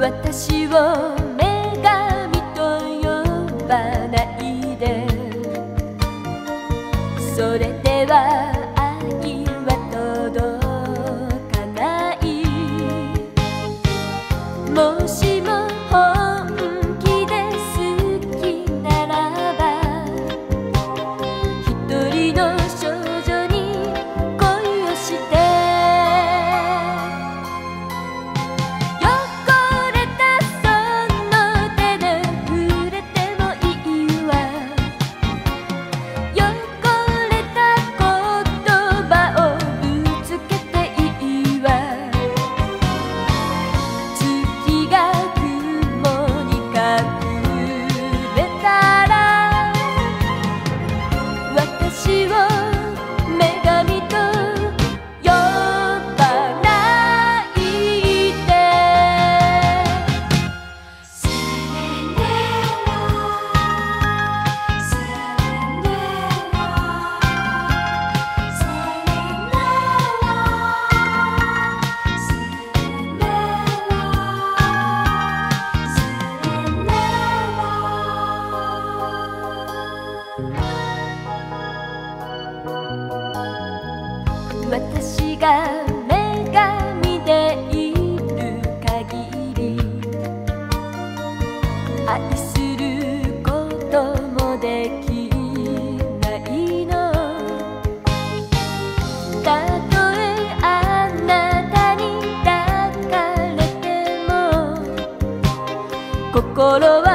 私を女神と呼ばないで」私が女神でいる限り愛することもできないの。たとえあなたに抱かれても心は